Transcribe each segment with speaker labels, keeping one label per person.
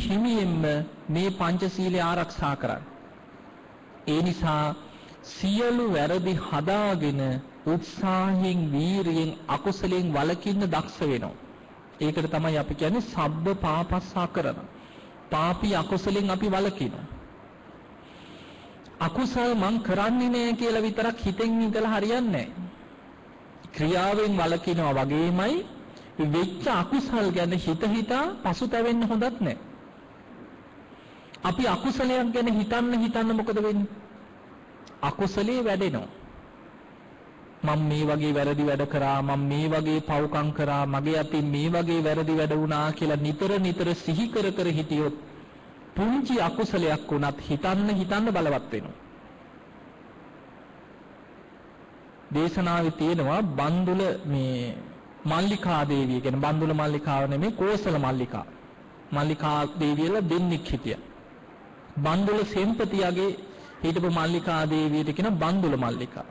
Speaker 1: හිමියෙන්ම මේ පංචශීලය ආරක්ෂා කරන්න. ඒ නිසා සියලු වැරදි හදාගෙන උත්සාහයෙන් වීරියෙන් අකුසලයෙන් වළකින්න දක්ෂ වෙනවා. ඒකට තමයි අපි කියන්නේ සබ්බ පාපස්සා කරන. පාපී අකුසලෙන් අපි වළකිනවා. අකුසල් මං කරන්නේ නෑ කියලා විතරක් හිතෙන් ඉඳලා හරියන්නේ නෑ. ක්‍රියාවෙන් වළකිනවා වගේමයි වෙච්ච අකුසල් ගැන හිත හිතා පසුතැවෙන්න හොඳත් නෑ. අපි අකුසලයක් ගැන හිතන්න හිතන්න මොකද වෙන්නේ? අකුසලේ වැඩෙනවා. මම මේ වගේ වැරදි වැඩ කරා මම මේ වගේ පව්කම් කරා මගේ අතින් මේ වගේ වැරදි වැඩ වුණා කියලා නිතර නිතර සිහි කර කර හිටියොත් පුංචි අකුසලයක් වුණත් හිතන්න හිතන්න බලවත් වෙනවා. දේශනාවේ තියෙනවා බන්දුල මේ මල්ලිකා දේවිය කියන බන්දුල මල්ලිකාව නෙමෙයි කෝසල මල්ලිකා. මල්ලිකා දේවියලා දෙන්නෙක් හිටියා. බන්දුල සෙන්පතියගේ හිටපු මල්ලිකා දේවියට කියන බන්දුල මල්ලිකා.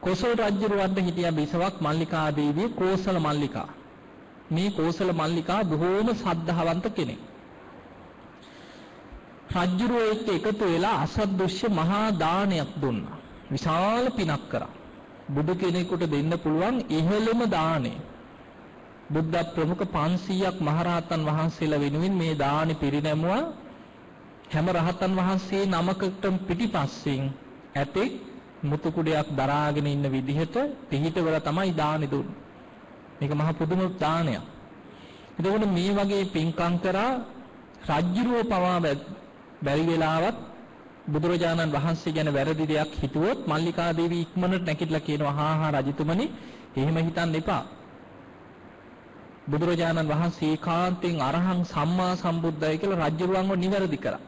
Speaker 1: කොසල් රජුරවන්ට හිටියා බිසවක් මල්ලිකා දේවිය කෝසල මල්ලිකා. මේ කෝසල මල්ලිකා බොහෝම සද්ධාවන්ත කෙනෙක්. රජුරෝ එක්ක එකතු වෙලා අසද්දෘශ්‍ය මහා දානයක් දුන්නා. විශාල පිනක් කරා. බුදු කෙනෙකුට දෙන්න පුළුවන් ඉහළම දාණය. බුද්ධ ප්‍රමුඛ 500ක් මහරහතන් වහන්සේලා වෙනුවෙන් මේ දානි පිරිනැමුවා. හැම රහතන් වහන්සේ නමකට පිටිපස්සෙන් ඇතෙක් මුතු කුඩයක් දරාගෙන ඉන්න විදිහට පිහිටවල තමයි දානි දුන්නේ. මේක මහ පුදුම දානයක්. එතකොට මේ වගේ පින්කම් කරා රජ්ජුරුව පවා බැරි වෙලාවත් බුදුරජාණන් වහන්සේ ගැන වැරදි දෙයක් හිතුවොත් මල්ලිකා දේවී ඉක්මනට නැගිටලා කියනවා හා හා රජතුමනි එහෙම හිතන්න එපා. බුදුරජාණන් වහන්සේ ඒකාන්තයෙන් අරහං සම්මා සම්බුද්දයි කියලා රජ්ජුරුවන්ව නිවැරදි කරා.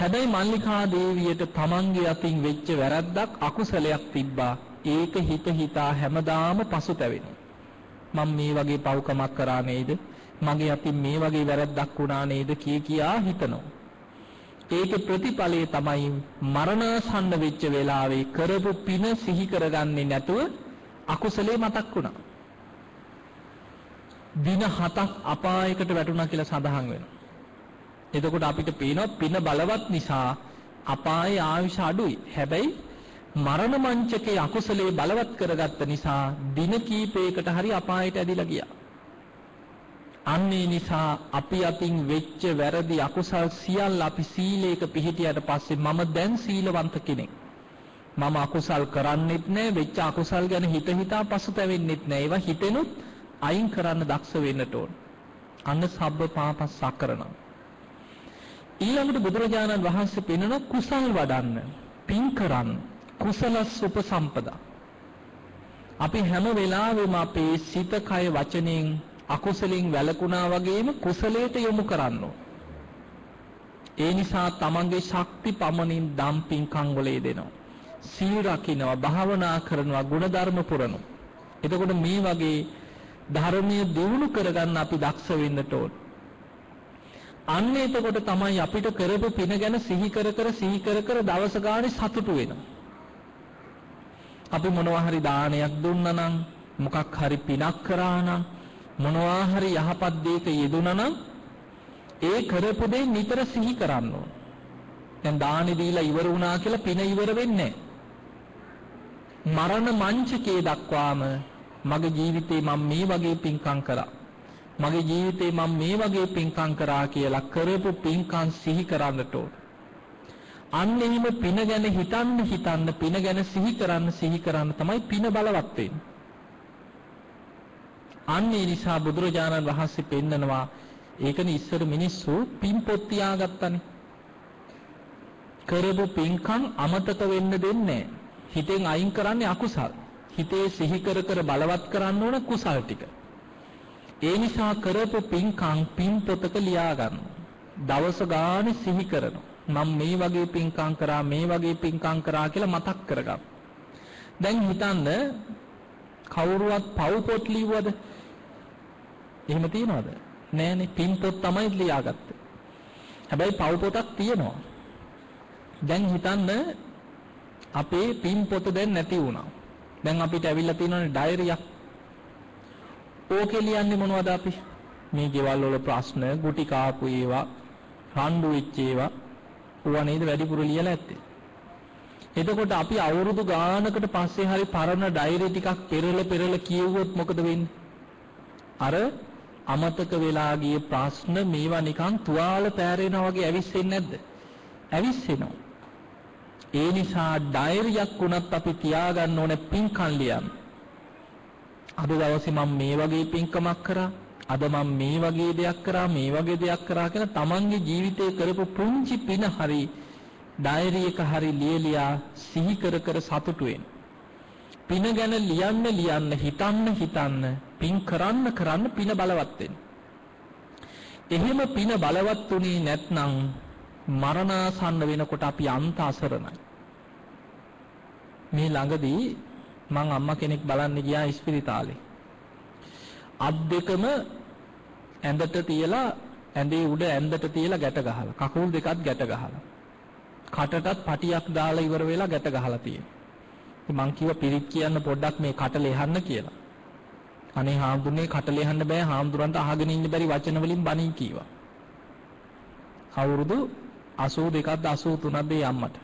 Speaker 1: හැබැයි මල්ලිකා දේවියට තමන්ගේ අතින් වෙච්ච වැරද්දක් අකුසලයක් තිබ්බා. ඒක හිත හිතා හැමදාම පසුතැවෙනවා. මම මේ වගේ පව්කමක් කරා නේද? මගේ අතින් මේ වගේ වැරද්දක් වුණා නේද කිය කියා හිතනවා. ඒකේ ප්‍රතිඵලය තමයි මරණාසන්න වෙච්ච වෙලාවේ කරපු පින සිහි කරගන්නේ නැතුව අකුසලේ මතක් වුණා. දින 7ක් අපායකට වැටුණා කියලා සඳහන් වෙනවා. එතකොට අපිට පේනවා පින බලවත් නිසා අපායේ ආයුෂ අඩුයි. හැබැයි මරණ මංචකේ අකුසලයේ බලවත් කරගත්ත නිසා දින කීපයකට හරි අපායට ඇදිලා ගියා. අන්නේ නිසා අපි අතින් වෙච්ච වැරදි අකුසල් සියල්ල අපි සීලයක පිළිහිටියට පස්සේ මම දැන් සීලවන්ත කෙනෙක්. මම අකුසල් කරන්නෙත් නෑ වෙච්ච අකුසල් ගැන හිත හිතා පසුතැවෙන්නෙත් නෑ. ඒවා හිතෙනුත් අයින් කරන්න දක්ෂ වෙන්නට ඕන. අන්න සබ්බ පාපස් සකරනවා. ඊළඟට බුදුරජාණන් වහන්සේ පෙන්වන කුසල් වඩන්න, පින් කරන්න, කුසලස් උපසම්පදා. අපි හැම වෙලාවෙම අපේ සිත, කය, වචනෙන් අකුසලෙන් වැළකුණා වගේම කුසලයට යොමු කරන්න ඒ නිසා තමන්ගේ ශක්ති පමණින් දම් පින්කම් වල යෙදෙනවා. සීල් රකින්නවා, භාවනා කරනවා, ගුණධර්ම පුරනවා. එතකොට මේ වගේ ධර්මයේ දියුණු කරගන්න අපි දක්ෂ වෙන්නට ඕන. අන්න එතකොට තමයි අපිට කරපු පින ගැන සිහි කර කර සිහි කර කර දවස ගානේ සතුටු වෙනවා. අපි මොනවා හරි දානයක් දුන්නා නම් මොකක් හරි පිනක් කරා නම් මොනවා හරි යහපත් දෙයක යෙදුණා නම් ඒ කරපු දේ නිතර සිහි කරන්න ඕන. දැන් දානි දීලා ඉවර වුණා කියලා පින ඉවර වෙන්නේ මරණ මංචකයේ දක්වාම මගේ ජීවිතේ මම මේ වගේ පින්කම් කරා. මගේ ජීවිතේ මම මේ වගේ පින්කම් කරා කියලා කරපු පින්කම් සිහි කරන්නට ඕන. අන්න එහෙම පින ගැන හිතන්න හිතන්න පින ගැන සිහි කරන්න සිහි කරන්න තමයි පින බලවත් වෙන්නේ. අන්න ඒ නිසා බුදුරජාණන් වහන්සේ පෙන්නනවා ඒකනේ ඉස්සර මිනිස්සු පින් පොත් තියාගත්තනේ. කරපු පින්කම් අමතක වෙන්න දෙන්නේ හිතෙන් අයින් කරන්නේ අකුසල්. හිතේ සිහි කර කර බලවත් කරන්න ඕන කුසල් ටික. ඒ නිසා කරපු පින්කම් පින් පොතක ලියා ගන්න. දවස ගානේ සිහි කරනවා. මම මේ වගේ පින්කම් කරා මේ වගේ පින්කම් කරා කියලා මතක් කරගන්න. දැන් හිතන්න කවුරුවත් පව් පොත් ලිව්වද? එහෙම තියනවද? නෑනේ පින් පොත් තමයි ලියාගත්තේ. හැබැයි පව් පොතක් තියෙනවා. දැන් හිතන්න අපේ පින් පොත දැන් නැති වුණා. දැන් අපිට ඇවිල්ලා තියෙනවනේ ඩයරියක්. ඕකේ ලියන්නේ මොනවද අපි? මේ ගෙවල් වල ප්‍රශ්න, ගුටි කාපු ඒවා, රණ්ඩු වෙච්ච ඒවා ඕවා නේද වැඩිපුර ලියලා ඇත්තේ. එතකොට අපි අවුරුදු ගානකට පස්සේ හරි පරණ ඩයරි ටිකක් පෙරල පෙරල කියවුවොත් මොකද වෙන්නේ? අර අමතක වෙලා ගිය ප්‍රශ්න මේවා නිකන් තුවාල පෑරෙනා වගේ ඇවිස්සෙන්නේ නැද්ද? ඇවිස්සෙනවා. ඒ නිසා ඩයරියක් වුණත් අපි තියාගන්න ඕනේ පින්කම් ලියන්න. අද දවසේ මම මේ වගේ පින්කමක් කරා. අද මම මේ වගේ දෙයක් කරා මේ වගේ දෙයක් කරා කියලා තමන්ගේ ජීවිතේ කරපු පුංචි පින හරි ඩයරි එක හරි ලියලියා සිහි කර කර සතුටු වෙන්න. පින ගැන ලියන්න ලියන්න හිතන්න හිතන්න පින් කරන්න කරන්න පින බලවත් වෙන්න. එහෙම පින බලවත් උනේ නැත්නම් මරණාසන්න වෙනකොට අපි අන්ත අසරණයි. මේ ළඟදී මං අම්මා කෙනෙක් බලන්න ගියා ඉස්පිරිතාලේ. අත් දෙකම ඇඳට තියලා ඇඳේ උඩ ඇඳට තියලා ගැට ගහලා කකුල් දෙකත් ගැට ගහලා. කටටත් පටියක් දාලා ඉවර වෙලා ගැට ගහලා තියෙනවා. මං කිව්වා පිරිත් කියන්න පොඩ්ඩක් මේ කට ලෙහන්න කියලා. අනේ හාමුදුරනේ කට ලෙහන්න බෑ හාමුදුරන්ට අහගෙන ඉන්න බැරි වචන වලින් බණී කීවා. අවුරුදු 82ක්ද 83ක්ද ඒ අම්මට.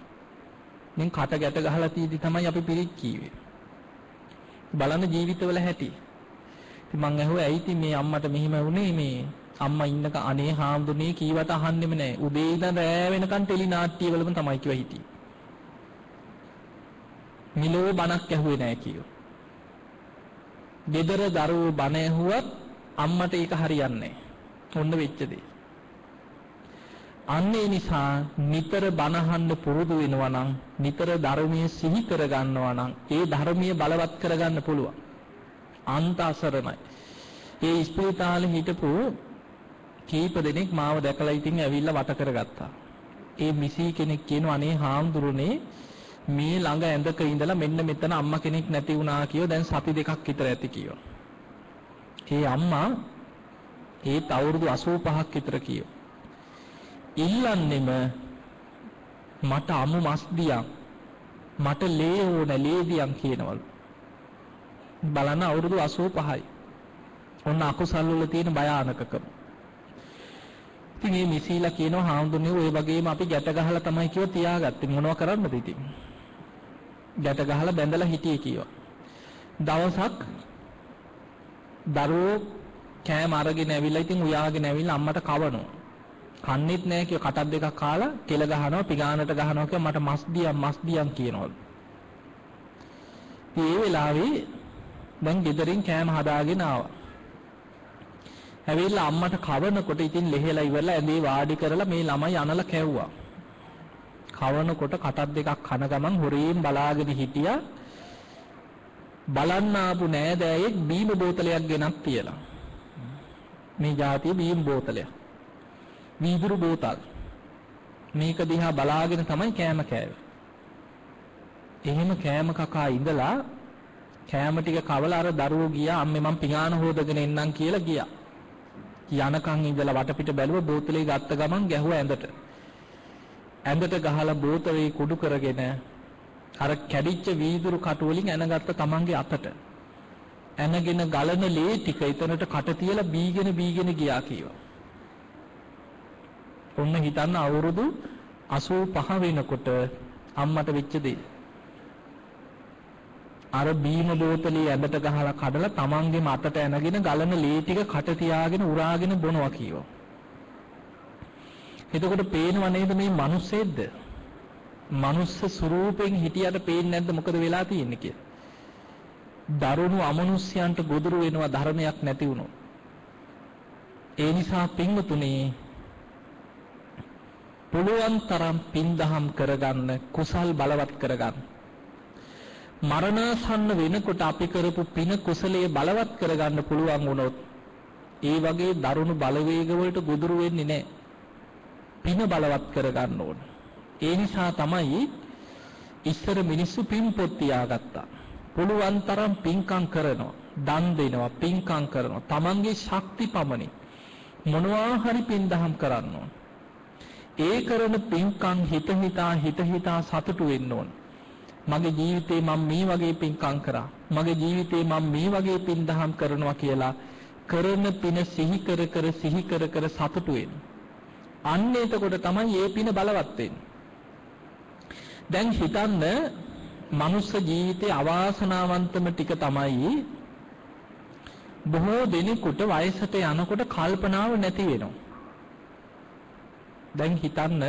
Speaker 1: මෙන් කට ගැට ගහලා තීදි තමයි අපි පිරිත් කීවේ. බලන්න ජීවිතවල හැටි. ඉතින් මං ඇහුවා ඇයි ඉතින් මේ අම්මට මෙහිම වුනේ මේ අම්මා ඉන්නක අනේ හාමුදුරනේ කීවට අහන්නෙම නැහැ. උදේ ඉඳන් රෑ වෙනකන් ටෙලි නාට්‍ය වලම තමයි කිව්වා හිටියේ. මිලෝ බණක් ඇහුවේ නැහැ කියෝ. ගෙදර දරුවෝ බණ ඇහුවත් අම්මට ඒක හරියන්නේ නැහැ. ඔන්න වෙච්ච දේ. අන්න ඒ නිසා නිතර බණහන්න පුරුදු වෙනවා නම් නිතර ධර්මයේ සිහි කර ගන්නවා නම් ඒ ධර්මයේ බලවත් කරගන්න පුළුවන්. අන්ත අසරණයි. ඒ ස්පීතාලේ හිටපු කීප දෙනෙක් මාව දැකලා ඉතින් ඇවිල්ලා වට කරගත්තා. ඒ මිසි කෙනෙක් කියනවා අනේ හාමුදුරනේ මේ ළඟ ඇඳක ඉඳලා මෙන්න මෙතන අම්මා කෙනෙක් නැති වුණා කියෝ දැන් සති දෙකක් විතර ඇති කියෝ. ඒ අම්මා ඒත් අවුරුදු 85ක් විතර කියෝ. ඉල්ලන්නෙම මට අමු මස් දියන් මට ලේ ඕන ලේ දියන් කියනවලු. බලන්න අවුරුදු 85යි. ඔන්න අකුසල් වල තියෙන භයානකකම. ඉතින් මේ මිසීලා කියනවා හාමුදුරනේ ඔය වගේම අපි ගැට ගහලා තමයි කිව්ව තියාගත්තේ මොනව කරන්නද ඉතින්. ගැට ගහලා බැඳලා හිටියේ කියවා. දවසක් දරුවෝ කෑම අරගෙන ඇවිල්ලා ඉතින් උයාගෙන ඇවිල්ලා අම්මට කවනවා. කන්නේත් නැහැ කිය කටක් දෙකක් කාලා කෙල ගහනවා පිගානට ගහනවා කිය මට මස් දියම් මස් දියම් කියනවලු. ඒ වෙලාවේ දැන් ගෙදරින් කෑම හදාගෙන ආවා. ඇවිල්ලා අම්මට කවනකොට ඉතින් ලෙහෙලා ඉවරලා ඇඳේ වාඩි කරලා මේ ළමයි අනලා කැව්වා. කවනකොට කටක් දෙකක් කන ගමන් හොරේන් බලාගෙන හිටියා. බලන්න ආපු නෑදෑයෙක් බීම බෝතලයක් ගෙනත් තියලා. මේ જાතිය බීම බෝතලයක්. වීදුරු බෝතල්. මේක දිහා බලාගෙන තමයි කෑම කෑවේ. එහෙම කෑම කකා ඉඳලා කෑම ටික කවලා අර දරුවෝ ගියා අම්මේ මං පිඟාන හොදගෙන එන්නම් කියලා ගියා. යනකන් ඉඳලා වටපිට බැලුව බෝතලේ ගත්ත ගමන් ගැහුවා ඇඳට. ඇඳට ගහලා බෝතලේ කුඩු කරගෙන අර කැඩිච්ච වීදුරු කටු වලින් ඇනගත්ත තමන්ගේ අතට. ඇනගෙන ගලන ලේ ටික එතනට කට තියලා බීගෙන බීගෙන ගියා කීවා. ඔන්න හිතන්න අවුරුදු 85 වෙනකොට අම්මට වෙච්ච දේ. අර බීම බෝතලේ ඇඳට ගහලා කඩලා තමන්ගේ මතට ඇනගෙන ගලන ලේ ටික කට තියාගෙන උරාගෙන බොනවා කීවා. එතකොට පේනව නේද මේ මිනිස්සෙද්ද? මනුස්ස ස්වරූපෙන් හිටියට පේන්නේ නැද්ද මොකද වෙලා තියෙන්නේ කියලා? දරුණු අමනුෂ්‍යයන්ට ගොදුරු වෙනවා ධර්මයක් නැති වුණොත්. ඒ නිසා පින්වතුනි පුළුවන් තරම් පින්දහම් කරගන්න කුසල් බලවත් කරගන්න. මරණාසන්න වෙනකොට අපි කරපු පින කුසලයේ බලවත් කරගන්න පුළුවන් වුණොත් ඒ වගේ දරුණු බලවේග වලට ගොදුරු වෙන්නේ නැහැ. පින බලවත් කරගන්න ඕන. ඒ නිසා තමයි ඉස්සර මිනිස්සු පින් පොත් තියාගත්තා. පුළුවන් තරම් පින්කම් කරනවා, දන් දෙනවා, පින්කම් කරනවා. Tamange ශක්ති පමණින් මොනවා හරි පින් දහම් කරන්න ඕන. ඒ කරන පින්කම් හිත හිතා හිත හිතා සතුටු වෙන්න ඕන. මගේ ජීවිතේ මම මේ වගේ පින්කම් කරා. මගේ ජීවිතේ මම මේ වගේ පින් දහම් කරනවා කියලා කරන පින සිහි කර කර සිහි කර කර සතුටු වෙනවා. අන්න එතකොට තමයි මේ පින බලවත් වෙන්නේ. දැන් හිතන්න මනුස්ස ජීවිතයේ අවාසනාවන්තම ටික තමයි බොහෝ දෙනෙකුට වයසට යනකොට කල්පනාව නැති වෙනවා. දැන් හිතන්න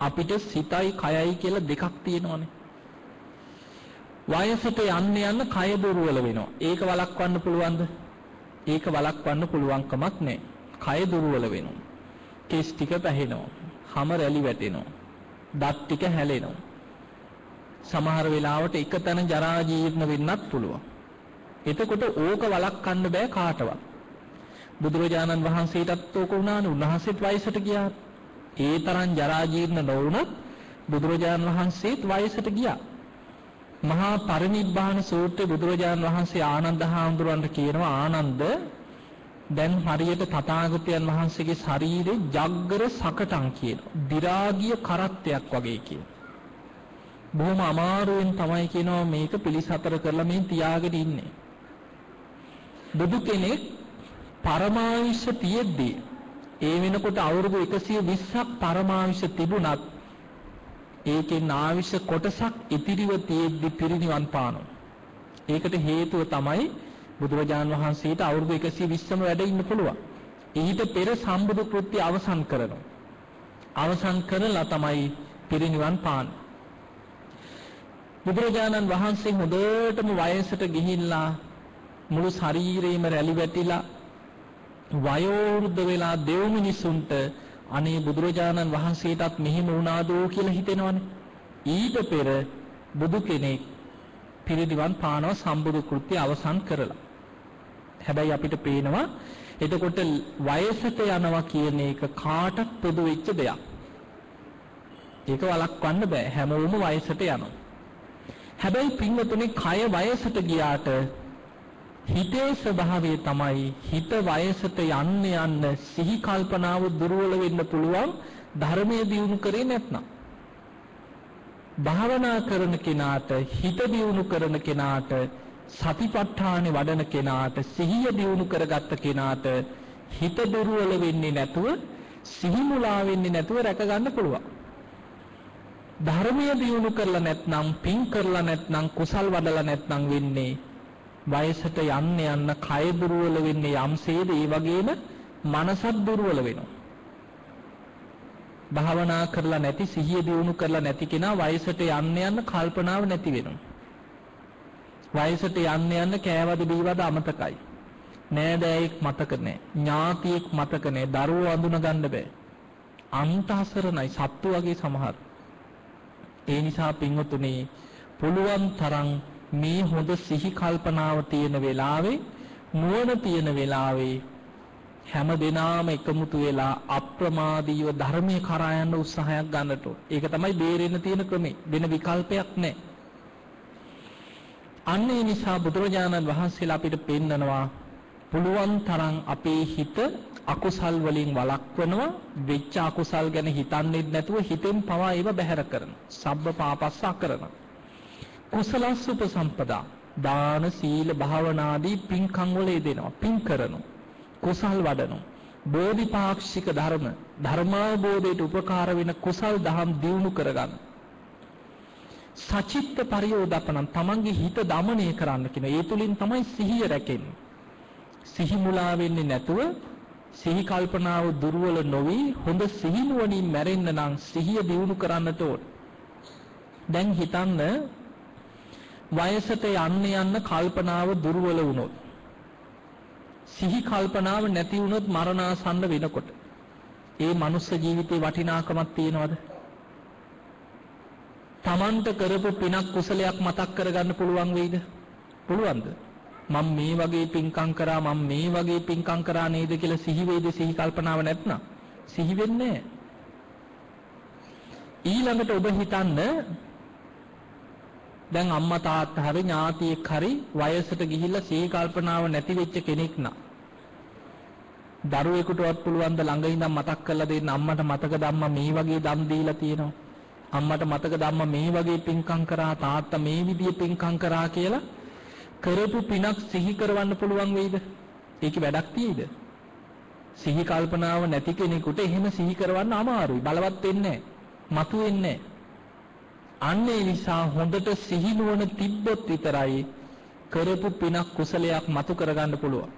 Speaker 1: අපිට සිතයි කයයි කියලා දෙකක් තියෙනවානේ. වයසට යන්න යන්න කය දුර්වල වෙනවා. ඒක වළක්වන්න පුළුවන්ද? ඒක වළක්වන්න පුළුවන් කමක් නැහැ. කය දුර්වල වෙනවා. කෙස් ටික පැහෙනවා. හම රැලි වැටෙනවා. දත් ටික හැලෙනවා. සමහර වෙලාවට එක තැන ජරා ජීර්ණ වෙන්නත් පුළුවන්. එතකොට ඕක වළක්වන්න බෑ කාටවත්. බුදුරජාණන් වහන්සේටත් ඕක වුණානේ උන්වහන්සේත් වයසට ගියා. ඒ තරම් ජරා ජීර්ණ නොවුනත් බුදුරජාණන් වහන්සේත් වයසට ගියා. මහා පරිනිබ්බාන සූත්‍රයේ බුදුරජාණන් වහන්සේ ආනන්ද හාමුදුරන්ට කියනවා ආනන්ද දැන් හරියට තථාගතයන් වහන්සේගේ ශරීරේ ජග්ගර සකටන් කියන දි รา ගිය කරත්තයක් වගේ කියන. බොහොම අමාරුවෙන් තමයි කියනවා මේක පිළිසතර කරලා මේ තියාගෙන ඉන්නේ. බුදු කෙනෙක් පරමාවිෂ තියෙද්දී ඒ වෙනකොට අවුරුදු 120ක් පරමාවිෂ තිබුණත් ඒකෙන් ආවිෂ කොටසක් ඉතිරිව තියෙද්දි පිරිනිවන් පානවා. ඒකට හේතුව තමයි බුදුරජාන් වහන්සේට අවුරුදු 120ම වැඩ ඉන්න පුළුවන්. ඊට පෙර සම්බුදු කෘත්‍ය අවසන් කරනවා. අවසන් කරලා තමයි පිරිනිවන් පාන්නේ. බුදුරජාණන් වහන්සේ හොඳටම වයසට ගිහිල්ලා මුළු ශරීරේම රැලි වැටිලා වයෝවෘද්ධ වෙලා දෙව් මිනිසුන්ට අනේ බුදුරජාණන් වහන්සේටත් මෙහෙම වුණාදෝ කියලා හිතෙනවනේ. ඊට පෙර බුදු කෙනෙක් පිරිනිවන් පානව සම්බුදු කෘත්‍ය අවසන් කරලා. හැබැයි අපිට පේනවා එතකොට වයසට යනවා කියන එක කාටත් පොදු වෙච්ච දෙයක්. ඒක වළක්වන්න බෑ. හැමෝම වයසට යනවා. හැබැයි පින්වතුනි කය වයසට ගියාට හිතේ ස්වභාවය තමයි හිත වයසට යන්න යන්න සිහි කල්පනාව දුර්වල වෙන්න පුළුවන් ධර්මයේ දියුණු කරේ නැත්නම්. භාවනා කරන කෙනාට හිත දියුණු කරන කෙනාට සතිපට්ඨානෙ වඩන කෙනාට සිහිය දියුණු කරගත්ත කෙනාට හිත දුර්වල වෙන්නේ නැතුව සිහි මුලා වෙන්නේ නැතුව රැක ගන්න පුළුවන්. ධර්මයේ දියුණු කරලා නැත්නම් පින් කරලා නැත්නම් කුසල් වඩලා නැත්නම් වෙන්නේ වයසට යන්න යන්න කය දුර්වල වෙන්නේ යම්සේද ඒ වගේම මනසත් දුර්වල වෙනවා. භාවනා කරලා නැති සිහිය දියුණු කරලා නැති කෙනා වයසට යන්න යන්න කල්පනාව නැති වෙනවා. වයසට යන්න යන්න කෑවද බීවද අමතකයි. නෑදෑයෙක් මතක නෑ. ඥාතියෙක් මතක නෑ. දරුවෝ අඳුන ගන්න බෑ. අන්තහසරණයි සත්තු වගේ සමහර. ඒ නිසා පින්වතුනි පුළුවන් තරම් මේ හොඳ සිහි කල්පනාව තියෙන වෙලාවේ නුවණ තියෙන වෙලාවේ හැම දිනාම එකමුතු වෙලා අප්‍රමාදීව ධර්මයේ කරා යන උත්සාහයක් ගන්නට ඒක තමයි බේරෙන්න තියෙන ක්‍රමේ. වෙන විකල්පයක් නැහැ. අන්න ඒ නිසා බුදුරජාණන් වහන්සේලා අපිට පෙන්නනවා පුළුවන් තරම් අපේ හිත අකුසල් වලින් වළක්වනවා වෙච්ච අකුසල් ගැන හිතන්නේ නැතුව හිතෙන් පවා ඒව බැහැර කරනවා. සබ්බ පාපස්ස අකරනවා. කුසලස් උපසම්පදා දාන සීල භාවනාදී පින්කම් වල යෙදෙනවා. පින් කරනවා කුසල් වඩනවා බෝධිපාක්ෂික ධර්ම ධර්මාවබෝධයට උපකාර වෙන කුසල් දහම් දියුණු කරගන්න. සචිත්ත පරියෝදපණම් තමන්ගේ හිත দমনය කරන්න කියන ඒ තුලින් තමයි සිහිය රැකෙන්නේ. සිහි මුලා වෙන්නේ නැතුව සිහි කල්පනාව දුර්වල නොවි හොඳ සිහිනුවණින් මැරෙන්න නම් සිහිය දියුණු කරන්නට ඕන. දැන් හිතන්න වයසට යන්න යන්න කල්පනාව දුර්වල වුණොත් සිහි කල්පනාව නැති වුණොත් මරණාසන්න වෙනකොට ඒ මනුස්ස ජීවිතේ වටිනාකමක් තියනවද? Tamanට කරපු පිනක් කුසලයක් මතක් කරගන්න පුළුවන් වෙයිද? පුළුවන්ද? මම මේ වගේ පින්කම් කරා මම මේ වගේ පින්කම් කරා නේද කියලා සිහි වේද සිහි කල්පනාව නැත්නම් සිහි වෙන්නේ ඊළඟට ඔබ හිතන්න දැන් අම්මා තාත්තා හරි ඥාතියෙක් හරි වයසට ගිහිල්ලා සිහි කල්පනාව නැති වෙච්ච කෙනෙක් නා දරුවෙකුටවත් පුළුවන් ද ළඟ ඉඳන් මතක් කරලා දෙන්න අම්මට මතකද අම්මා මේ වගේ දම් දීලා තියෙනවා අම්මට මතකද අම්මා මේ වගේ පින්කම් කරා තාත්තා මේ විදිය පින්කම් කරා කියලා කරපු පිනක් සිහි කරවන්න පුළුවන් වෙයිද ඒකේ වැඩක් තියෙයිද? සිහි කල්පනාව නැති කෙනෙකුට එහෙම සිහි කරවන්න අමාරුයි. බලවත් වෙන්නේ නැහැ. මතු වෙන්නේ අන්න ඒ නිසා හොඳට සිහි නුවණ තිබ්බොත් විතරයි කරපු පිනක් කුසලයක් මතු කරගන්න පුළුවන්.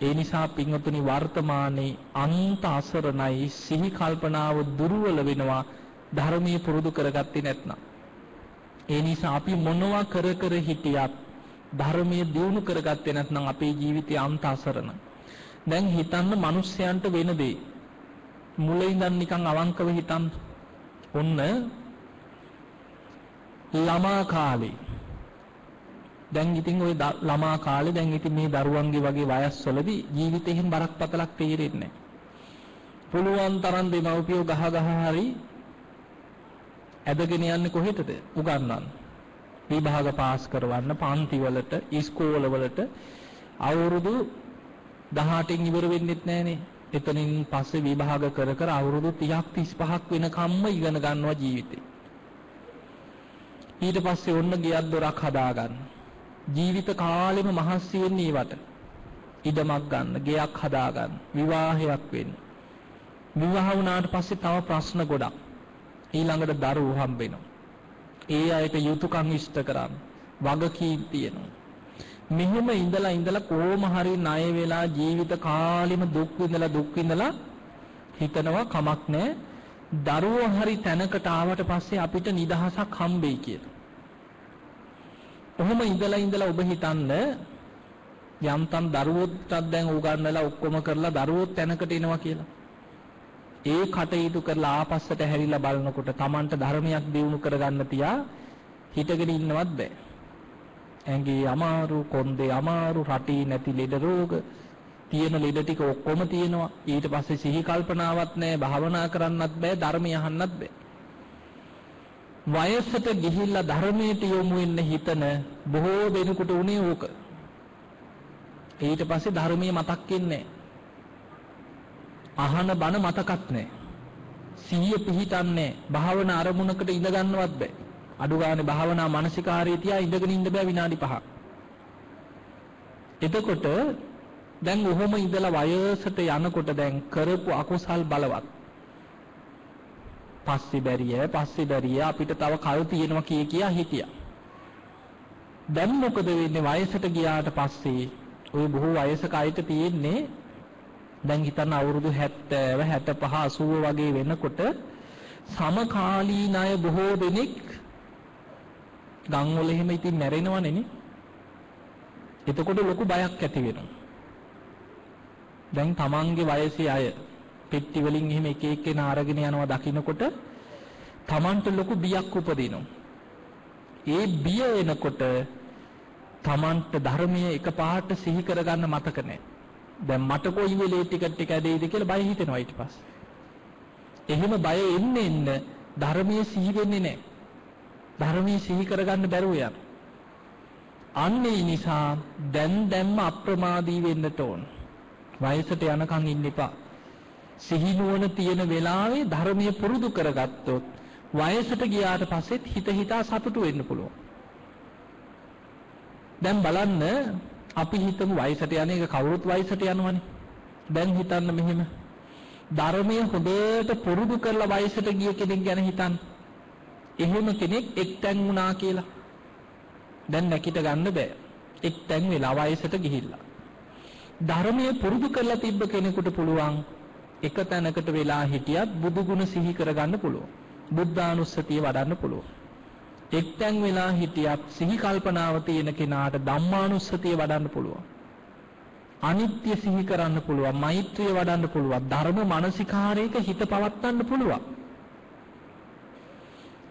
Speaker 1: ඒ නිසා පින්වතුනි වර්තමානයේ අන්ත අසරණයි සිහි කල්පනාව දුර්වල වෙනවා ධර්මයේ පුරුදු කරගත්තේ නැත්නම්. ඒ නිසා අපි මොනවා කර කර හිටියත් ධර්මයේ දියුණු කරගත්තේ නැත්නම් අපේ ජීවිතය අන්ත අසරණයි. දැන් හිතන්න මිනිස්යන්ට වෙන දේ. මුල ඉඳන් නිකන් අවංකව හිතන්න. ඔන්න ළමා කාලේ දැන් ඉතින් ওই ළමා කාලේ දැන් ඉතින් මේ දරුවන්ගේ වගේ වයස්වලදී ජීවිතයෙන් බරක් පතලක් තේරෙන්නේ පුළුවන් තරම් දෙමව්පියෝ ගහ ගහ හරි ඇදගෙන යන්නේ කොහෙටද? උගන්වන්න. විභාග පාස් කරවන්න පන්ති වලට ඉස්කෝල වලට අවුරුදු 18න් ඉවර වෙන්නෙත් නැහනේ. එතනින් පස්සේ විභාග කර කර අවුරුදු 30ක් 35ක් වෙනකම්ම ඉගෙන ගන්නවා ජීවිතේ. ඊට පස්සේ ඔන්න ගියක් දොරක් හදාගන්න ජීවිත කාලෙම මහන්සි වෙන්නේ ඊවට. ඉඩමක් ගන්න, ගෙයක් හදා ගන්න, විවාහයක් වෙන්න. විවාහ වුණාට පස්සේ තව ප්‍රශ්න ගොඩක්. ඊළඟට දරුවෝ හම්බෙනවා. ඒ අයට යුතුයකම් ඉෂ්ට කරන්න. වගකීම් තියෙනවා. මෙහෙම ඉඳලා ඉඳලා කොහොම හරි ණය වෙලා ජීවිත කාලෙම දුක් විඳලා දුක් විඳලා හිතනවා කමක් නැහැ. දරුවෝ හරි තැනකට ආවට පස්සේ අපිට නිදහසක් හම්බෙයි කියලා. ඔහොම ඉඳලා ඉඳලා ඔබ හිතන්න යම්තම් දරුවෝටත් දැන් උගන්වලා ඔක්කොම කරලා දරුවෝත් තැනකට එනවා කියලා. ඒ කටයුතු කරලා ආපස්සට හැරිලා බලනකොට Tamanට ධර්මයක් දියුණු කරගන්න තියා හිටගෙන ඉන්නවත් බෑ. ඇඟේ අමාරු, කොන්දේ අමාරු, රටේ නැති ලෙඩ රෝග, තියෙන ලෙඩ ටික ඔක්කොම තියෙනවා. ඊට පස්සේ සිහි කල්පනාවක් නැහැ, භාවනා කරන්නත් බෑ, ධර්මය අහන්නත් බෑ. වයසට ගිහිල්ලා ධර්මයට යොමු වෙන්න හිතන බොහෝ දෙනෙකුට උනේ ඕක. ඊට පස්සේ ධර්මයේ මතක් වෙන්නේ අහන බණ මතකත් නැහැ. සිහිය පිහිටන්නේ භාවනා අරමුණකට ඉඳ ගන්නවත් බෑ. අඩු ගානේ භාවනා මානසිකාරය තියා ඉඳගෙන ඉන්න බෑ විනාඩි 5ක්. එතකොට දැන් ඔහොම ඉඳලා වයසට යනකොට දැන් කරපු අකුසල් බලවත්. පස්සේ බැරිය පස්සේ බැරිය අපිට තව කල් තියෙනවා කිය කියා හිටියා. දැන් මොකද වෙන්නේ වයසට ගියාට පස්සේ ওই බොහෝ වයසක අයට තියෙන්නේ දැන් හිතන්න අවුරුදු 70 75 80 වගේ වෙනකොට සමකාලීන අය බොහෝ දෙනෙක් ගම් වල එහෙම ඉතින් මැරෙනවනේ නේ. එතකොට ලොකු බයක් ඇති වෙනවා. දැන් තමන්ගේ වයසේ අය පෙට්ටි වලින් එහෙම එක එක්කෙනා අරගෙන යනවා දකින්නකොට Tamanට ලොකු බියක් උපදිනවා. ඒ බිය එනකොට Tamanට ධර්මයේ එකපාරට සිහි කරගන්න මතක නැහැ. දැන් මට කොයි වෙලේ ටිකට් එක ඇදෙයිද කියලා බය හිතෙනවා ඊට පස්සේ. එහෙම බය එන්නේ එන්න ධර්මයේ සිහි වෙන්නේ නැහැ. ධර්මයේ සිහි කරගන්න බැරුව යන. අන්න ඒ නිසා දැන් දැම්ම අප්‍රමාදී වෙන්නට ඕන. වයසට යනකම් ඉන්න එපා. සිහි නුවණ තියෙන වෙලාවේ ධර්මයේ පුරුදු කරගත්තොත් වයසට ගියාට පස්සෙත් හිත හිතා සතුටු වෙන්න පුළුවන්. දැන් බලන්න අපි හිතමු වයසට යන එක කවුරුත් වයසට යනවනේ. දැන් හිතන්න මෙහෙම. ධර්මයේ හොඳට පුරුදු කරලා වයසට ගිය කෙනෙක් ගැන හිතන්න. එහෙම කෙනෙක් එක්තැන් වුණා කියලා. දැන් නැකිට ගන්න බෑ. එක්තැන් වෙලා වයසට ගිහිල්ලා. ධර්මයේ පුරුදු කරලා තිබ්බ කෙනෙකුට පුළුවන් එක තැනකට වෙලා හිටියත් බුදු ගුණ සිහි කරගන්න පුළුවන්. බුද්ධානුස්සතිය වඩන්න පුළුවන්. එක්තැන් වෙලා හිටියත් සිහි කල්පනාව තියෙන කෙනාට ධම්මානුස්සතිය වඩන්න පුළුවන්. අනිත්‍ය සිහි කරන්න පුළුවන්, මෛත්‍රිය වඩන්න පුළුවන්, ධර්ම මානසිකාරයක හිත පවත්වන්න පුළුවන්.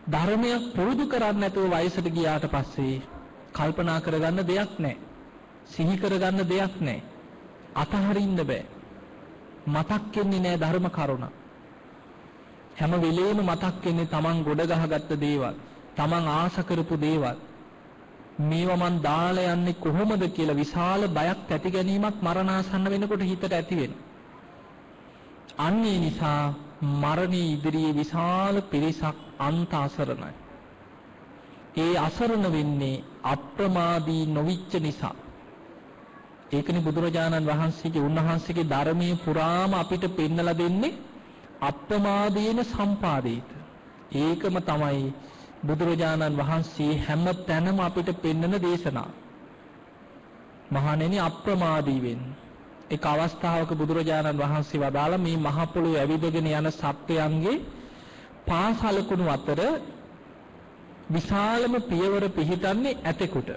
Speaker 1: ධර්මයක් පුරුදු කරන්නේ නැතුව වයසට ගියාට පස්සේ කල්පනා කරගන්න දෙයක් නැහැ. සිහි කරගන්න දෙයක් නැහැ. අතහරින්න බෑ. මතක් වෙන්නේ නැහැ ධර්ම කරුණ. හැම වෙලේම මතක් වෙන්නේ Taman ගොඩ ගහගත්ත දේවල්, Taman ආස කරපු දේවල්. මේවා මන් දාලා යන්නේ කොහොමද කියලා විශාල බයක් ඇති ගැනීමක් මරණාසන්න වෙනකොට හිතට ඇති වෙනවා. අන්නේ නිසා මරණයේ ඉදිරියේ විශාල පිරිසක් අන්ත අසරණයි. ඒ අසරණ වෙන්නේ අප්‍රමාදී නොවිච්ච නිසා. ඒකනේ බුදුරජාණන් වහන්සේගේ උන්වහන්සේගේ ධර්මයේ පුරාම අපිට පෙන්නලා දෙන්නේ අප්‍රමාදීන සම්පාදේත. ඒකම තමයි බුදුරජාණන් වහන්සේ හැම තැනම අපිට පෙන්වන දේශනා. මහණෙනි අප්‍රමාදී වෙන්න. එක අවස්ථාවක බුදුරජාණන් වහන්සේ වදාළ මේ මහ පොළොව ඇවිදගෙන යන සත්වයන්ගේ පාසලකුණු අතර විශාලම පියවර පිහිටන්නේ ඇතෙකුට.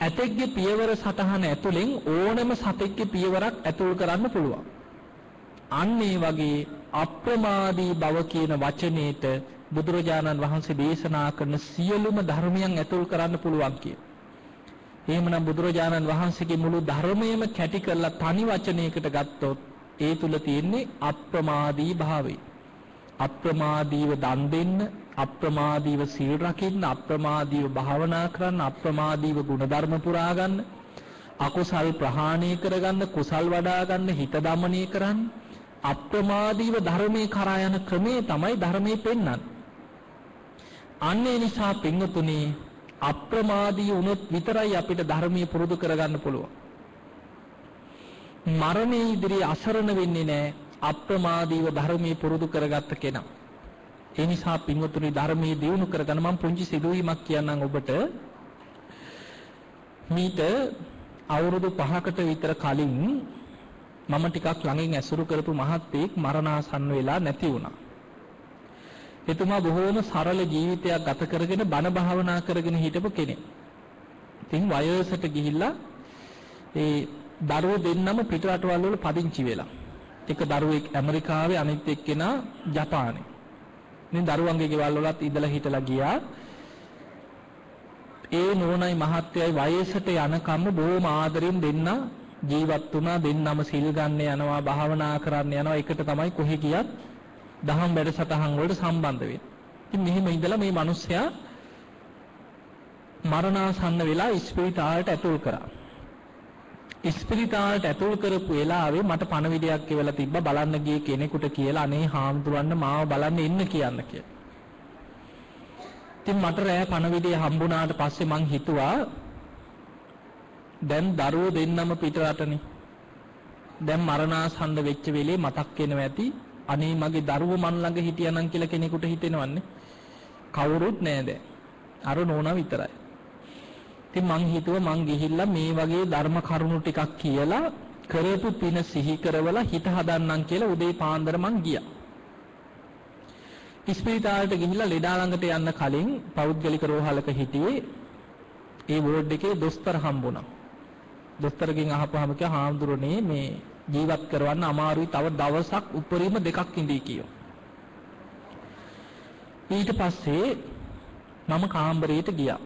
Speaker 1: ඇතෙක්ගේ පියවර සටහන ඇතුලෙන් ඕනම සතෙක්ගේ පියවරක් ඇතුල් කරන්න පුළුවන්. අන්න ඒ වගේ අප්‍රමාදී බව කියන වචනේට බුදුරජාණන් වහන්සේ දේශනා කරන සියලුම ධර්මයන් ඇතුල් කරන්න පුළුවන් කිය. එහෙමනම් බුදුරජාණන් වහන්සේගේ මුළු ධර්මයම කැටි කරලා තනි වචනයකට ගත්තොත් ඒ තුල තියෙන්නේ අප්‍රමාදී භාවය. අප්‍රමාදීව දන් දෙන්න, අප්‍රමාදීව සීල් රකින්න, අප්‍රමාදීව භාවනා කරන්න, අප්‍රමාදීව ගුණධර්ම පුරා ගන්න, අකුසල් ප්‍රහාණය කරගන්න, කුසල් වඩා ගන්න, හිත දමනය කරන්න, අප්‍රමාදීව ධර්මයේ කරා යන ක්‍රමේ තමයි ධර්මයේ පෙන්වන්නේ. අන්න ඒ නිසා පින්වතුනි අප්‍රමාදී වුණොත් විතරයි අපිට ධර්මයේ පුරුදු කරගන්න පුළුවන්. මරණයේ ඉදිරියේ අසරණ වෙන්නේ නැහැ අප්‍රමාදීව ධර්මයේ පුරුදු කරගත්ත කෙනා. ඒ නිසා පින්වතුනි ධර්මයේ දියුණු කරගන්න මම පුංචි සිදුවීමක් කියන්නම් ඔබට. මීට අවුරුදු 5කට විතර කලින් මම ටිකක් ළඟින් ඇසුරු කරපු මහත්තයෙක් මරණාසන්න වෙලා නැති වුණා. එතුමා බොහෝම සරල ජීවිතයක් ගත කරගෙන බණ භාවනා කරගෙන හිටපු කෙනෙක්. ඉතින් වයසට ගිහිල්ලා ඒ දරුවෝ දෙන්නම පිට රටවල් වල පදිංචි වෙලා. එක දරුවෙක් ඇමරිකාවේ අනිත් එක්කෙනා ජපානයේ. ඉතින් දරුවන්ගේ ගෙවල් වලත් ඉඳලා හිටලා ගියා. ඒ නෝනයි මහත්තයයි වයසට යනකම් බොහොම ආදරෙන් දෙන්න ජීවත් වුණා දෙන්නම සිල් ගන්න යනවා භාවනා කරන්න යනවා එකට තමයි කොහෙ ගියත් දහම් වැඩසටහන් වලට සම්බන්ධ වෙන්නේ. ඉතින් මෙහෙම ඉඳලා මේ මිනිස්සයා මරණාසන්න වෙලා ස්පිරිතාලයට ඇතුල් කරා. ස්පිරිතාලට ඇතුල් කරපු වෙලාවේ මට පණවිඩයක් කියලා තිබ්බා බලන්න ගිය කෙනෙකුට කියලා අනේ හාමුදුරන්න මාව බලන්න එන්න කියන්න කියලා. ඉතින් මට රෑ පණවිඩය හම්බුණාට පස්සේ මං හිතුවා දැන් දරුවෝ දෙන්නම පිට රටනේ. දැන් මරණාසන්න වෙච්ච වෙලේ මතක් වෙනවා ඇති අනේ මගේ දරුවෝ මන් ළඟ හිටියානම් කියලා කෙනෙකුට හිතෙනවන්නේ. කවුරුත් නෑ දැන්. අර නෝනා විතරයි. ඉතින් මං හිතුවා මං ගිහිල්ලා මේ වගේ ධර්ම කරුණු ටිකක් කියලා කරපු පින සිහි කරවලා හිත හදන්නම් කියලා උදේ පාන්දර මං ගියා. ඉස්පිරිතාලට ගිහිල්ලා ලෙඩා ළඟට යන්න කලින් පෞද්ගලික රෝහලක හිටියේ ඒ වෝඩ් එකේ දොස්තර හම්බුණා. දොස්තරගෙන් අහපුවාම කිව්වා හාමුදුරනේ මේ ජීවත් කරවන්න අමාරුයි තව දවසක් උපරිම දෙකක් ඉඳී කියෝ. ඊට පස්සේ මම කාමරයට ගියා.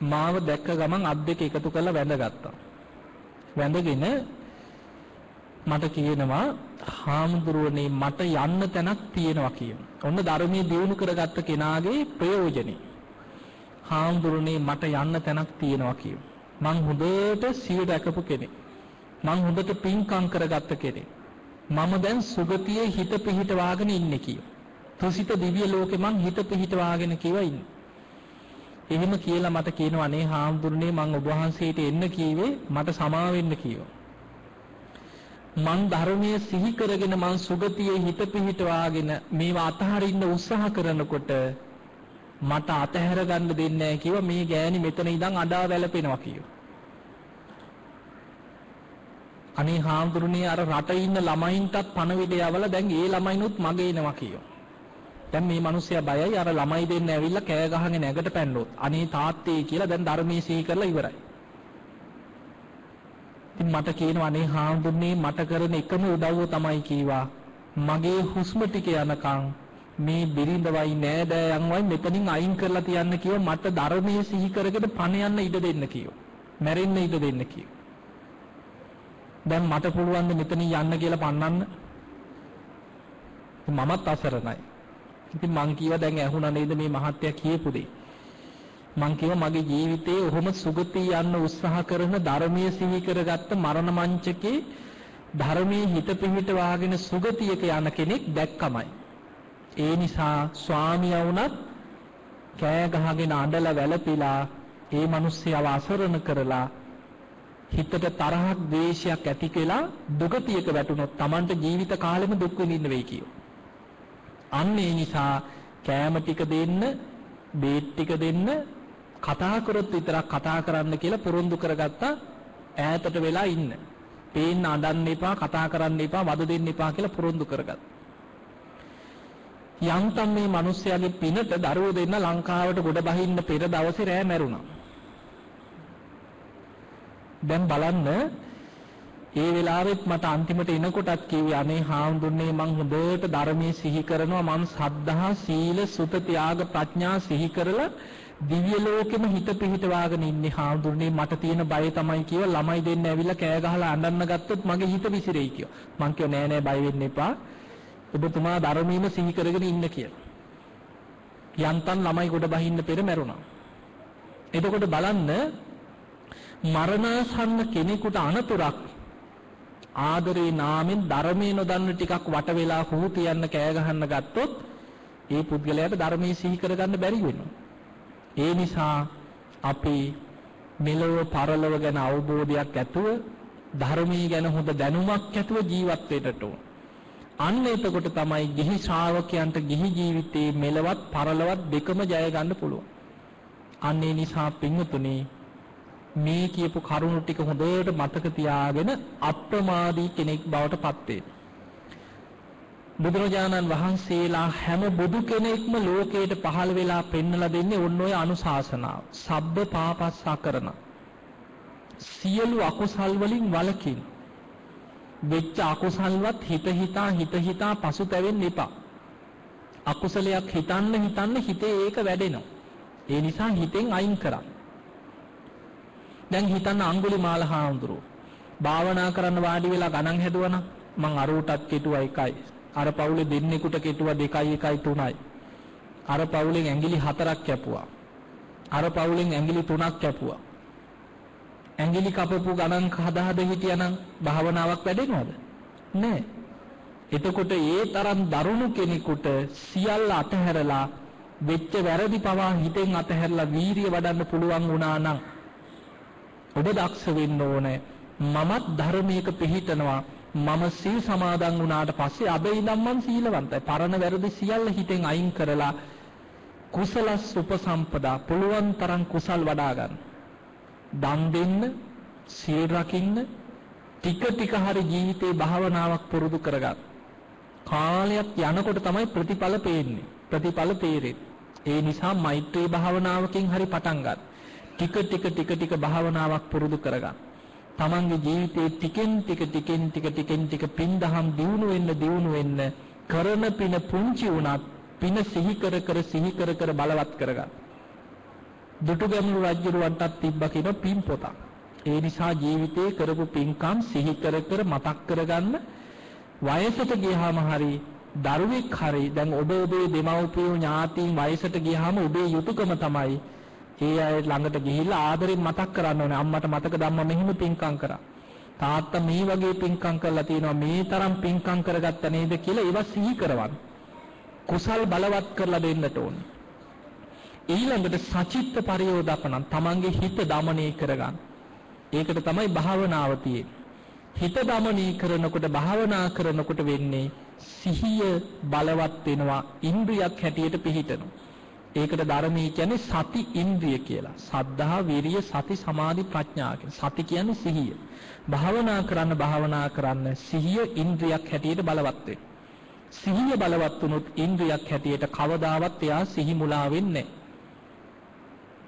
Speaker 1: මාව දැක්ක ගමන් අත් දෙක එකතු කරලා වැඳගත්තා. වැඳගෙන මට කියනවා හාමුදුරුවනේ මට යන්න තැනක් තියෙනවා කියන. ඔන්න ධර්මයේ දියුණු කරගත්ත කෙනාගේ ප්‍රයෝජනේ. හාමුදුරුවනේ මට යන්න තැනක් තියෙනවා කියන. මං හොඳට සිය දැකපු කෙනෙක්. මං හොඳට පින්කම් කරගත්ත කෙනෙක්. මම දැන් සුගතියේ හිත පිහිටවාගෙන ඉන්නේ කිය. තුසිත දිව්‍ය ලෝකේ මං හිත පිහිටවාගෙන කිව ඉන්නේ. එහෙම කියලා මට කියනවා නේ හාමුදුරනේ මං ඔබ වහන්සේට එන්න කීවේ මට සමා වෙන්න කීවා. මං ධර්මයේ සිහි කරගෙන මං සුගතියේ හිත පිහිටවාගෙන මේවා අතහරින්න උත්සාහ කරනකොට මට අතහැර ගන්න දෙන්නේ නැහැ කිව්වා මේ ගෑණි මෙතන ඉඳන් අඩා වැළපෙනවා කිව්වා. අනේ හාමුදුරනේ අර රට ඉන්න ළමයින්ටත් පණවිඩය යවලා දැන් ඒ ළමයිනුත් මගේ එනවා කියෝ. දැන් මේ මිනිස්සයා බයයි අර ළමයි දෙන්න ඇවිල්ලා කෑ ගහගෙන නැගට පැන්නොත්. අනේ තාත්තේ කියලා දැන් ධර්මයේ සිහි කරලා ඉවරයි. ඉතින් මට කියනවා අනේ හාමුදුරනේ මට කරන එකම උදව්ව තමයි කීවා. මගේ හුස්ම ටික යනකම් මේ බිරිඳවයි නෑදෑයන්වයි මෙතනින් අයින් කරලා තියන්න කිව්ව මට ධර්මයේ සිහි කරගෙන පණ යන්න ඉඩ දෙන්න කිව්ව. මැරෙන්න ඉඩ දෙන්න කිව්ව. දැන් මට පුළුවන් ද මෙතනින් යන්න කියලා පන්නන්න? මමත් අසරණයි. ඉතින් මං කීවා දැන් ඇහුණා නේද මේ මහත්තයා කියපු දේ. මං කිව්වා මගේ ජීවිතේ ඔහොම සුගතිය යන්න උත්සාහ කරන ධර්මයේ සිහි කරගත්ත මරණ මංචකේ ධර්මයේ හිත පිහිටවාගෙන සුගතියක යන කෙනෙක් දැක්කමයි. ඒ නිසා ස්වාමියා වුණත් කෑ ගහගෙන අඬලා වැළපිලා ඒ මිනිස්සයව අසරණ කරලා හිතට තරහක් ද්වේෂයක් ඇති කියලා දුගතියක වැටුනොත් Tamanට ජීවිත කාලෙම දුක් විඳින්න වෙයි කියෝ. අන්න ඒ නිසා කෑම ටික දෙන්න, බේත් ටික දෙන්න, කතා කරොත් විතරක් කතා කරන්න කියලා පොරොන්දු කරගත්තා ඈතට වෙලා ඉන්න. පේන්න අඬන්න එපා, කතා කරන්න එපා, වද දෙන්න එපා කියලා පොරොන්දු කරගත්තා. යන්තම් මේ මිනිස්යාගේ පිනට දරුවෝ දෙන්න ලංකාවට ගොඩ බහින්න පෙර දවසේ රෑ මැරුණා. දැන් බලන්න ඒ වෙලාවෙත් මට අන්තිමට එනකොටත් කිව්වේ අනේ හාමුදුරනේ මං හොඳට ධර්මයේ සිහි කරනවා මං සද්ධා සීල සුත ත්‍යාග ප්‍රඥා සිහි කරලා දිව්‍ය ලෝකෙම හිත පිහිටවාගෙන ඉන්නේ හාමුදුරනේ මට තියෙන බය තමයි කියව ළමයි දෙන්න ඇවිල්ලා කෑ ගහලා අඬන්න ගත්තොත් මගේ හිත විසිරෙයි කියව. මං කිව්වා නෑ නෑ බය වෙන්න එපා. ඔබතුමා ධර්මයේම සිහි කරගෙන ඉන්න කියලා. යන්තම් ළමයි කොට බහින්න පෙර මැරුණා. එතකොට බලන්න මරණාසන්න කෙනෙකුට අනතුරක් ආදරේ නාමෙන් ධර්මයේ නොදන්න ටිකක් වට වෙලා හුහු තියන්න කෑ ගහන්න ගත්තොත් ඒ පුද්ගලයාට ධර්මයේ සිහි කරගන්න බැරි වෙනවා. ඒ නිසා අපි මෙලොව පරලොව ගැන අවබෝධයක් ඇතුව ධර්මයේ ගැන හොඳ දැනුමක් ඇතුව ජීවත් වෙන්නට ඕන. අන්න එතකොට තමයි ගිහි ශ්‍රාවකයන්ට ගිහි ජීවිතේ මෙලවත් පරලවත් දෙකම ජය ගන්න පුළුවන්. අන්න ඒ නිසා පින්වතුනි මේ කියපු කරුණු ටික හොඳට මතක තියාගෙන අප්‍රමාදී කෙනෙක් බවට පත් වෙන්න. බුදුරජාණන් වහන්සේලා හැම බුදු කෙනෙක්ම ලෝකයට පහළ වෙලා පෙන්වලා දෙන්නේ ඔන්න ඔය අනුශාසනාව. සබ්බ පාපස්සා කරන. සියලු අකුසල් වලින් වළකින්. වෙච්ච අකුසල්වත් හිත හිතා හිත හිතා පසුතැවෙන්න එපා. අකුසලයක් හිතන්න හිතන්න හිතේ ඒක වැඩෙනවා. ඒ නිසා හිතෙන් අයින් කරන්න. දැන් හිතන්න අඟුලිමාල හාමුදුරුවෝ. භාවනා කරන්න වාඩි වෙලා ගණන් හැදුවනම් මං අර උටත් කෙටුවා එකයි. අර පවුලේ දෙන්නෙකුට කෙටුවා දෙකයි එකයි තුනයි. අර පවුලෙන් ඇඟිලි හතරක් කැපුවා. අර පවුලෙන් ඇඟිලි තුනක් කැපුවා. ඇඟිලි කපපු ගණන් හදා හද හිටියානම් භාවනාවක් වැඩෙනවද? නෑ. එතකොට ඒ තරම් දරුණු කෙනෙකුට සියල්ල අතහැරලා වෙච්ච වැරදි පවා හිතෙන් අතහැරලා වීරිය වඩන්න පුළුවන් වුණා නම් ඔබ දක්ෂ වෙන්න ඕනේ මමත් ධර්මයක පිළිහිටනවා මම සීල් සමාදන් වුණාට පස්සේ අද ඉඳන් මම සීලවන්තයි පරණ වැරදි සියල්ල හිතෙන් අයින් කරලා කුසල සුපසම්පදා පුළුවන් තරම් කුසල් වඩා ගන්න. දන් දෙන්න, සීල් රකින්න, ටික ටික හරි ජීවිතේ භාවනාවක් පුරුදු කරගන්න. කාලයක් යනකොට තමයි ප්‍රතිඵල පේන්නේ. ප්‍රතිඵල තේරෙන්නේ. ඒ නිසා මෛත්‍රී භාවනාවකින් හරි පටන් ගන්න. ටික ටික ටික ටික භාවනාවක් පුරුදු කරගන්න. තමන්ගේ ජීවිතේ ටිකෙන් ටික ටිකෙන් ටික ටිකෙන් ටික පින් දහම් දියුණු වෙන්න දියුණු වෙන්න කරන පින පුංචි වුණත් පින සිහි කර කර සිහි කර කර බලවත් කරගන්න. දුටුගැමුණු රජුරවන්ටත් තිබ්බ කියන පින් පොතක්. ඒ නිසා ජීවිතේ කරපු පින්කම් සිහි කර කර මතක් කරගන්න වයසට ගියාම හරි දරුවෙක් හරි දැන් ඔබ ඔබේ දෙමව්පියෝ ඥාතීන් වයසට ගියාම ඔබේ යුතුයකම තමයි ඒ අය ළඟට ගිහිල්ලා ආදරෙන් මතක් කරන්න ඕනේ. අම්මට මතකද අම්මා මෙහෙම පින්කම් කරා. තාත්තා මේ වගේ පින්කම් කරලා තියෙනවා. මේ තරම් පින්කම් කරගත්ත නේද කියලා ඒවා සිහි කරවන්න. කුසල් බලවත් කරලා දෙන්නට ඕනේ. ඊළඟට සචිත්ත පරියෝදපණන් තමන්ගේ හිත දමනය කරගන්න. ඒකට තමයි භාවනාව හිත දමනය කරනකොට භාවනා කරනකොට වෙන්නේ සිහිය බලවත් වෙනවා ඉන්ද්‍රියක් හැටියට පිහිටනවා. ඒකට ධර්මයේ කියන්නේ සති ඉන්ද්‍රිය කියලා. සද්ධා, විරිය, සති, සමාධි, ප්‍රඥා සති කියන්නේ සිහිය. භාවනා කරන්න භාවනා කරන්න සිහිය ඉන්ද්‍රියක් හැටියට බලවත් සිහිය බලවත් වුණොත් ඉන්ද්‍රියක් හැටියට කවදාවත් එයා සිහි මුලා වෙන්නේ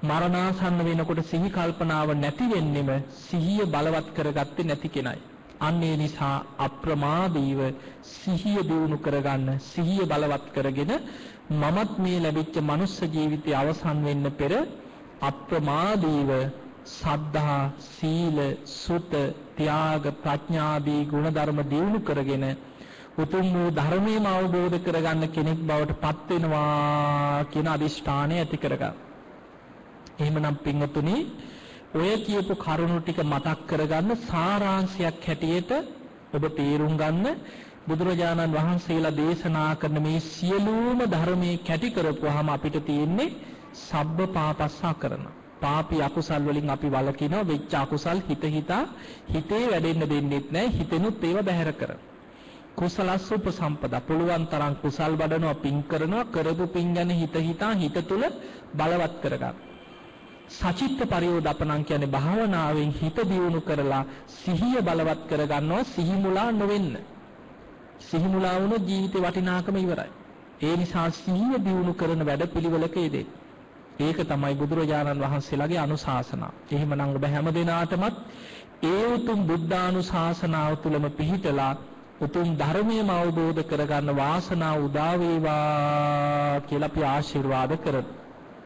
Speaker 1: මරණාසන්න වෙනකොට සිහි කල්පනාව නැති වෙන්නෙම සිහිය බලවත් කරගත්තේ නැති කෙනයි. අන්න ඒ නිසා අප්‍රමාදීව සිහිය දිනු කරගන්න සිහිය බලවත් කරගෙන මමත් මේ ලැබිච්ච මනුස්ස ජීවිතය අවසන් වෙන්න පෙර අප්‍රමාදීව සද්ධා සීල සුත ත්‍යාග ප්‍රඥාදී ගුණධර්ම දියුණු කරගෙන උතුම් වූ ධර්මයම අවබෝධ කරගන්න කෙනෙක් බවට පත් වෙනවා කියන අදිෂ්ඨානය ඇති කරගන්න. එහෙමනම් පින්වතුනි ඔය කියපු කරුණු ටික මතක් කරගන්න සාරාංශයක් හැටියට ඔබ තේරුම් ගන්න බුදුරජාණන් වහන්සේලා දේශනා කරන මේ සියලුම ධර්මයේ කැටි කරපුවාම අපිට තියෙන්නේ සබ්බ පාපස්සා කරන. පාපී අකුසල් වලින් අපි වළකිනවා. වෙච්ච අකුසල් හිත හිතා හිතේ වැඩෙන්න දෙන්නෙත් නැහැ. හිතෙනුත් ඒව බැහැර කරනවා. කුසලස් උපසම්පදා පුළුවන් තරම් කුසල් වඩනවා පින් කරනවා කරපු පින් ගැන හිත හිතා හිත තුල බලවත් කරගන්න. සචිත්ත පරියෝදපණං කියන්නේ භාවනාවෙන් හිත දියුණු කරලා සිහිය බලවත් කරගන්නවා සිහි මුලා නොවෙන්න. සිහි මුලා වුණොත් ජීවිතේ වටිනාකම ඉවරයි. ඒ නිසා සිහිය දියුණු කරන වැඩපිළිවෙලක යෙදේ. ඒක තමයි බුදුරජාණන් වහන්සේලාගේ අනුශාසනාව. එහෙමනම් ඔබ හැම දිනාටමත් ඒ උතුම් බුද්ධානුශාසනාව තුළම පිහිටලා උතුම් ධර්මයම අවබෝධ කරගන්න වාසනාව උදා වේවා කියලා අපි ආශිර්වාද කරමු.